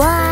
Wow.